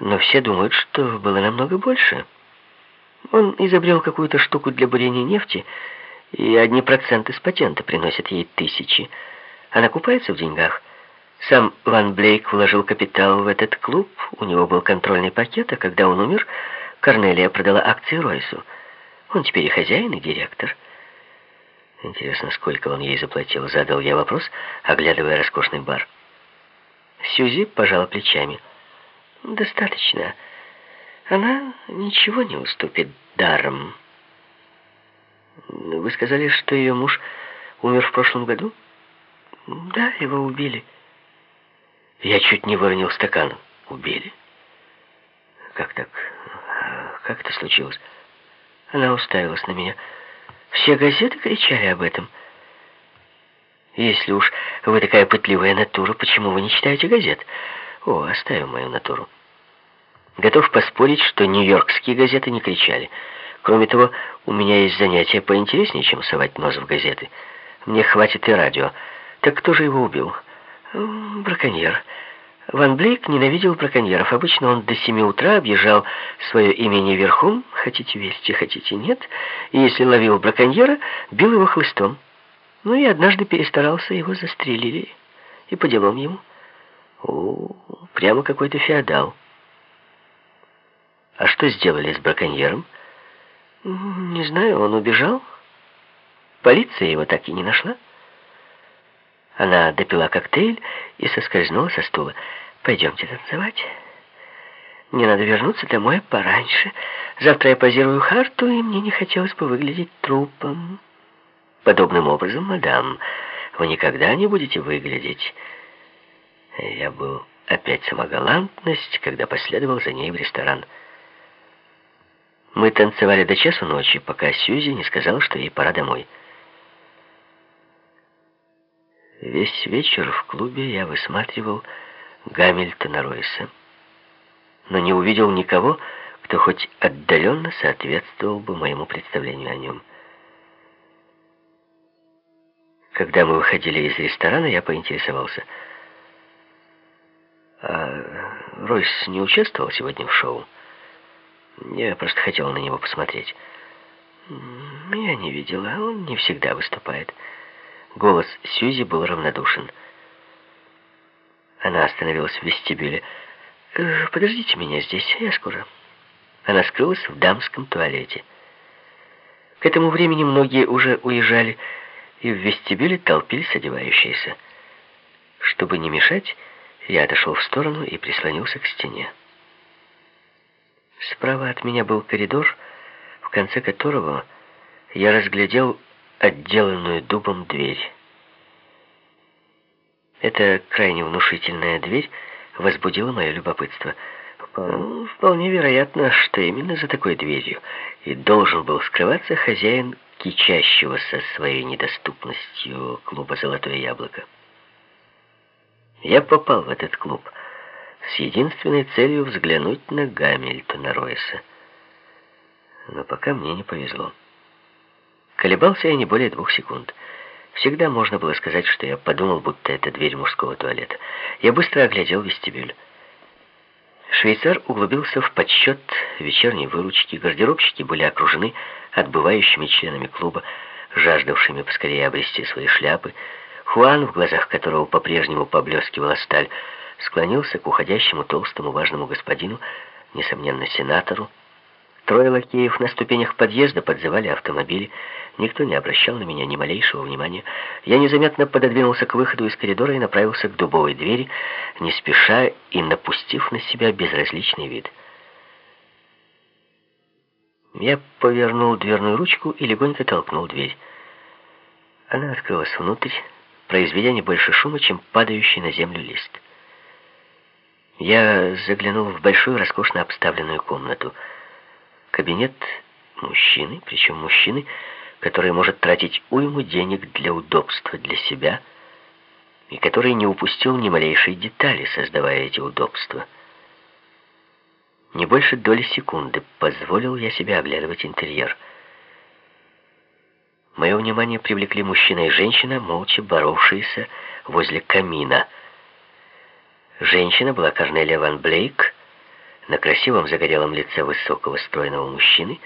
Но все думают, что было намного больше. Он изобрел какую-то штуку для бурения нефти, и одни проценты с патента приносят ей тысячи. Она купается в деньгах. Сам Ван Блейк вложил капитал в этот клуб, у него был контрольный пакет, а когда он умер, Корнелия продала акции Ройсу. Он теперь и хозяин, и директор. Интересно, сколько он ей заплатил? Задал я вопрос, оглядывая роскошный бар. Сьюзи пожала плечами. Достаточно. Она ничего не уступит даром. Вы сказали, что ее муж умер в прошлом году? Да, его убили. Я чуть не выронил стакан. Убили? Как так? Как это случилось? Она уставилась на меня. Все газеты кричали об этом. Если уж вы такая пытливая натура, почему вы не читаете газет? О, оставим мою натуру. Готов поспорить, что нью-йоркские газеты не кричали. Кроме того, у меня есть занятия поинтереснее, чем совать нос в газеты. Мне хватит и радио. Так кто же его убил? Браконьер. Ван Блейк ненавидел браконьеров. Обычно он до семи утра объезжал свое имение верхом, хотите верьте, хотите нет, и если ловил браконьера, бил его хлыстом. Ну и однажды перестарался, его застрелили. И по делам ему. О, прямо какой-то феодал. А что сделали с браконьером? Не знаю, он убежал. Полиция его так и не нашла. Она допила коктейль и соскользнула со стула. «Пойдемте танцевать. Мне надо вернуться домой пораньше. Завтра я позирую Харту, и мне не хотелось бы выглядеть трупом. Подобным образом, мадам, вы никогда не будете выглядеть...» Я был опять самогалантность, когда последовал за ней в ресторан. Мы танцевали до часу ночи, пока Сьюзи не сказала, что ей пора домой. Весь вечер в клубе я высматривал Гамильтона Ройса, но не увидел никого, кто хоть отдаленно соответствовал бы моему представлению о нем. Когда мы выходили из ресторана, я поинтересовался — а Ройс не участвовал сегодня в шоу? Я просто хотел на него посмотреть. Я не видела, он не всегда выступает. Голос Сьюзи был равнодушен. Она остановилась в вестибюле. «Э, «Подождите меня здесь, я скоро». Она скрылась в дамском туалете. К этому времени многие уже уезжали, и в вестибюле толпились одевающиеся. Чтобы не мешать, я отошел в сторону и прислонился к стене. Справа от меня был коридор, в конце которого я разглядел отделанную дубом дверь. Эта крайне внушительная дверь возбудила мое любопытство. Вполне вероятно, что именно за такой дверью и должен был скрываться хозяин кичащегося своей недоступностью клуба «Золотое яблоко». Я попал в этот клуб с единственной целью взглянуть на Гамильтона Ройса. Но пока мне не повезло. Колебался я не более двух секунд. Всегда можно было сказать, что я подумал, будто это дверь мужского туалета. Я быстро оглядел вестибюль. Швейцар углубился в подсчет вечерней выручки. Гардеробщики были окружены отбывающими членами клуба, жаждавшими поскорее обрести свои шляпы, Хуан, в глазах которого по-прежнему поблескивала сталь, склонился к уходящему толстому важному господину, несомненно, сенатору. Трое лакеев на ступенях подъезда подзывали автомобили. Никто не обращал на меня ни малейшего внимания. Я незаметно пододвинулся к выходу из коридора и направился к дубовой двери, не спеша и напустив на себя безразличный вид. Я повернул дверную ручку и легонько толкнул дверь. Она открылась внутрь, произведя не больше шума, чем падающий на землю лист. Я заглянул в большую, роскошно обставленную комнату. Кабинет мужчины, причем мужчины, который может тратить уйму денег для удобства для себя и который не упустил ни малейшей детали, создавая эти удобства. Не больше доли секунды позволил я себе оглядывать интерьер — Мое внимание привлекли мужчина и женщина, молча боровшиеся возле камина. Женщина была Корнелия Ван Блейк, На красивом загорелом лице высокого стройного мужчины